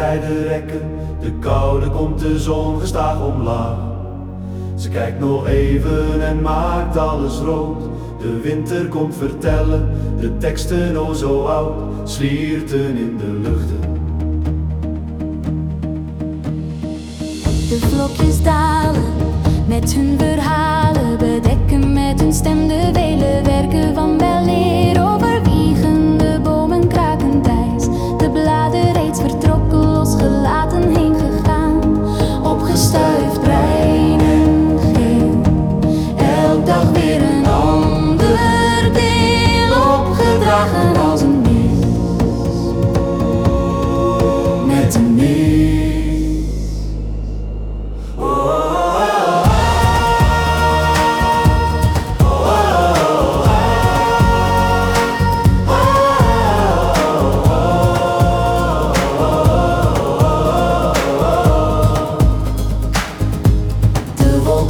tijden rekken, de koude komt de zon gestaag omlaag. Ze kijkt nog even en maakt alles rood. De winter komt vertellen, de teksten o zo oud, slierten in de luchten. De vlokjes dalen met hun verhalen, bedekken met hun stem de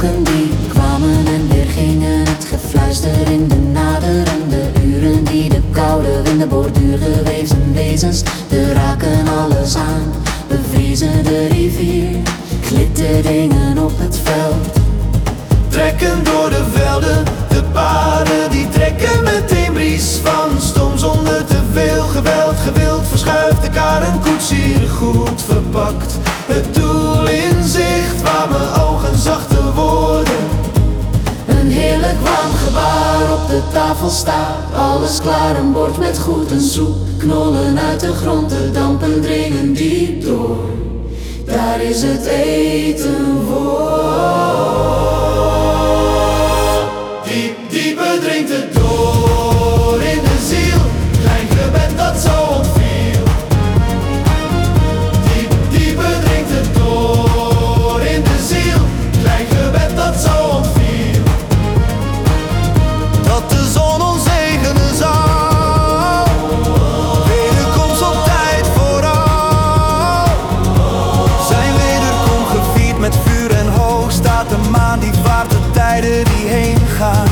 die kwamen en weer gingen, het gefluister in de naderende uren die de koude winden borduren wezen wezens, de raken alles aan, bevriezen de rivier, glitteringen op het veld. Trekken door de velden, de paarden die trekken meteen bries van stom zonder te veel geweld. Gewild verschuift de kar tafel staat. Alles klaar, een bord met goed en soep. Knollen uit de grond, de dampen dringen diep door. Daar is het eten die vaart de tijden die heen gaan.